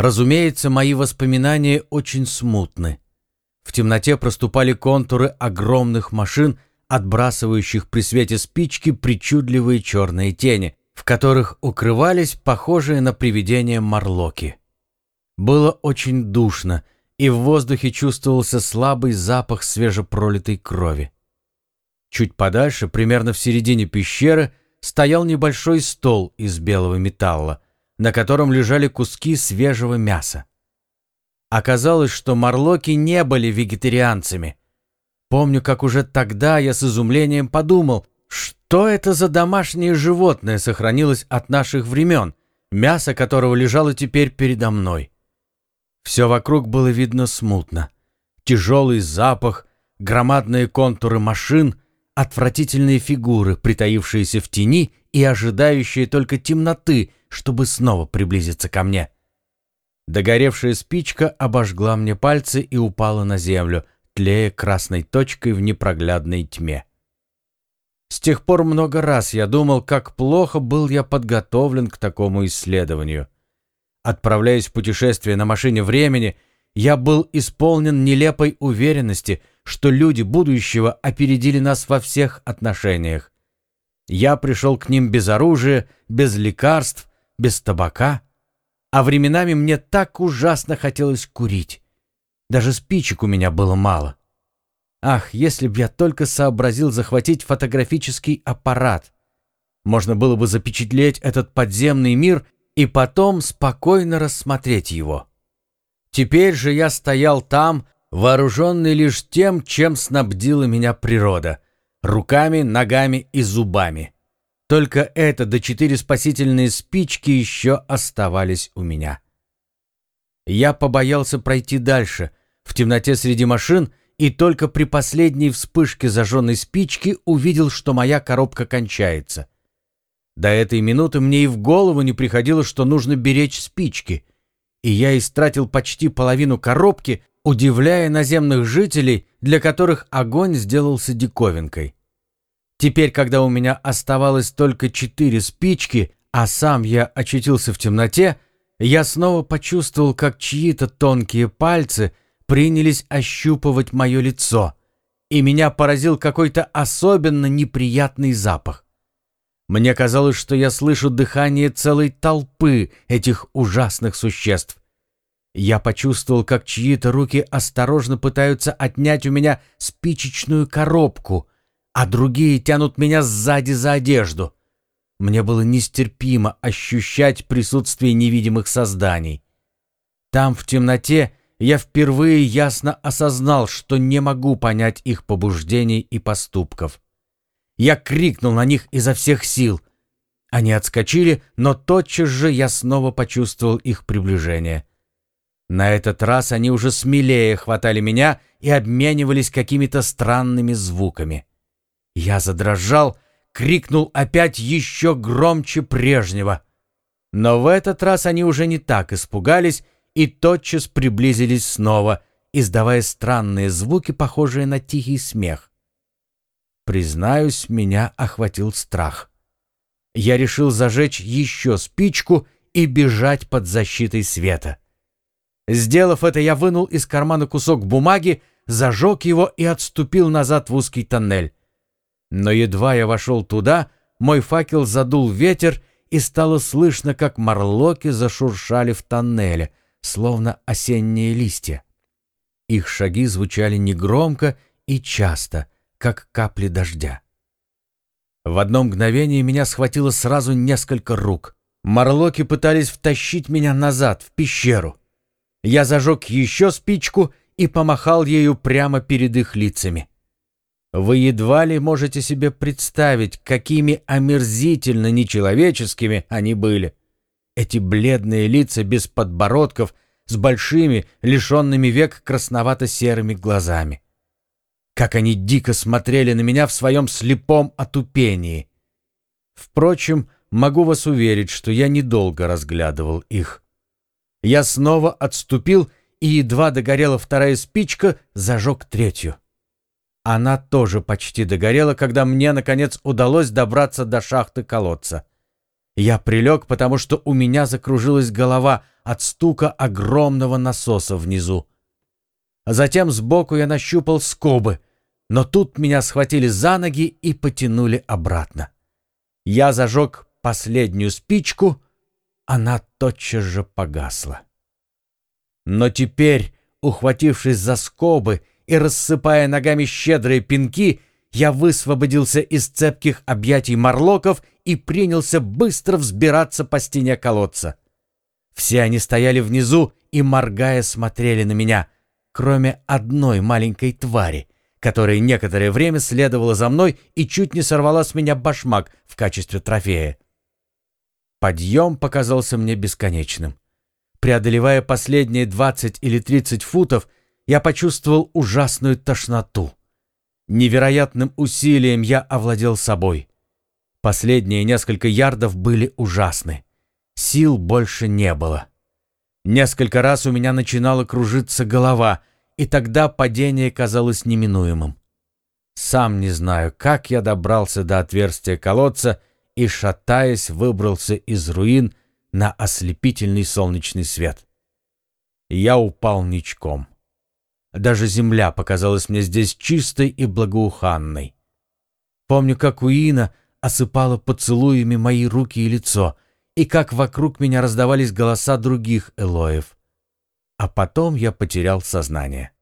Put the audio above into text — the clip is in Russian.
Разумеется, мои воспоминания очень смутны. В темноте проступали контуры огромных машин, отбрасывающих при свете спички причудливые черные тени, в которых укрывались похожие на привидения марлоки. Было очень душно, и в воздухе чувствовался слабый запах свежепролитой крови. Чуть подальше, примерно в середине пещеры, стоял небольшой стол из белого металла, на котором лежали куски свежего мяса. Оказалось, что марлоки не были вегетарианцами. Помню, как уже тогда я с изумлением подумал, что это за домашнее животное сохранилось от наших времен, мясо которого лежало теперь передо мной. Все вокруг было видно смутно. Тяжелый запах, громадные контуры машин, отвратительные фигуры, притаившиеся в тени и ожидающие только темноты, чтобы снова приблизиться ко мне. Догоревшая спичка обожгла мне пальцы и упала на землю, тлея красной точкой в непроглядной тьме. С тех пор много раз я думал, как плохо был я подготовлен к такому исследованию. Отправляясь в путешествие на машине времени, я был исполнен нелепой уверенности, что люди будущего опередили нас во всех отношениях. Я пришел к ним без оружия, без лекарств, без табака, а временами мне так ужасно хотелось курить. Даже спичек у меня было мало. Ах, если б я только сообразил захватить фотографический аппарат. Можно было бы запечатлеть этот подземный мир и потом спокойно рассмотреть его. Теперь же я стоял там, вооруженный лишь тем, чем снабдила меня природа — руками, ногами и зубами. Только это до четыре спасительные спички еще оставались у меня. Я побоялся пройти дальше, в темноте среди машин, и только при последней вспышке зажженной спички увидел, что моя коробка кончается. До этой минуты мне и в голову не приходило, что нужно беречь спички, и я истратил почти половину коробки, удивляя наземных жителей, для которых огонь сделался диковинкой. Теперь, когда у меня оставалось только четыре спички, а сам я очутился в темноте, я снова почувствовал, как чьи-то тонкие пальцы принялись ощупывать мое лицо, и меня поразил какой-то особенно неприятный запах. Мне казалось, что я слышу дыхание целой толпы этих ужасных существ. Я почувствовал, как чьи-то руки осторожно пытаются отнять у меня спичечную коробку, а другие тянут меня сзади за одежду. Мне было нестерпимо ощущать присутствие невидимых созданий. Там, в темноте, я впервые ясно осознал, что не могу понять их побуждений и поступков. Я крикнул на них изо всех сил. Они отскочили, но тотчас же я снова почувствовал их приближение. На этот раз они уже смелее хватали меня и обменивались какими-то странными звуками. Я задрожал, крикнул опять еще громче прежнего. Но в этот раз они уже не так испугались и тотчас приблизились снова, издавая странные звуки, похожие на тихий смех. Признаюсь, меня охватил страх. Я решил зажечь еще спичку и бежать под защитой света. Сделав это, я вынул из кармана кусок бумаги, зажег его и отступил назад в узкий тоннель. Но едва я вошел туда, мой факел задул ветер, и стало слышно, как морлоки зашуршали в тоннеле, словно осенние листья. Их шаги звучали негромко и часто, как капли дождя. В одно мгновение меня схватило сразу несколько рук. Морлоки пытались втащить меня назад, в пещеру. Я зажег еще спичку и помахал ею прямо перед их лицами. Вы едва ли можете себе представить, какими омерзительно нечеловеческими они были. Эти бледные лица без подбородков, с большими, лишенными век красновато-серыми глазами. Как они дико смотрели на меня в своем слепом отупении. Впрочем, могу вас уверить, что я недолго разглядывал их. Я снова отступил, и едва догорела вторая спичка, зажег третью. Она тоже почти догорела, когда мне, наконец, удалось добраться до шахты колодца. Я прилег, потому что у меня закружилась голова от стука огромного насоса внизу. Затем сбоку я нащупал скобы, но тут меня схватили за ноги и потянули обратно. Я зажег последнюю спичку, она тотчас же погасла. Но теперь, ухватившись за скобы и рассыпая ногами щедрые пинки, я высвободился из цепких объятий морлоков и принялся быстро взбираться по стене колодца. Все они стояли внизу и, моргая, смотрели на меня, кроме одной маленькой твари, которая некоторое время следовала за мной и чуть не сорвала с меня башмак в качестве трофея. Подъем показался мне бесконечным. Преодолевая последние 20 или 30 футов, я почувствовал ужасную тошноту. Невероятным усилием я овладел собой. Последние несколько ярдов были ужасны. Сил больше не было. Несколько раз у меня начинала кружиться голова, и тогда падение казалось неминуемым. Сам не знаю, как я добрался до отверстия колодца и, шатаясь, выбрался из руин на ослепительный солнечный свет. Я упал ничком. Даже земля показалась мне здесь чистой и благоуханной. Помню, как Уина осыпала поцелуями мои руки и лицо, и как вокруг меня раздавались голоса других Элоев. А потом я потерял сознание.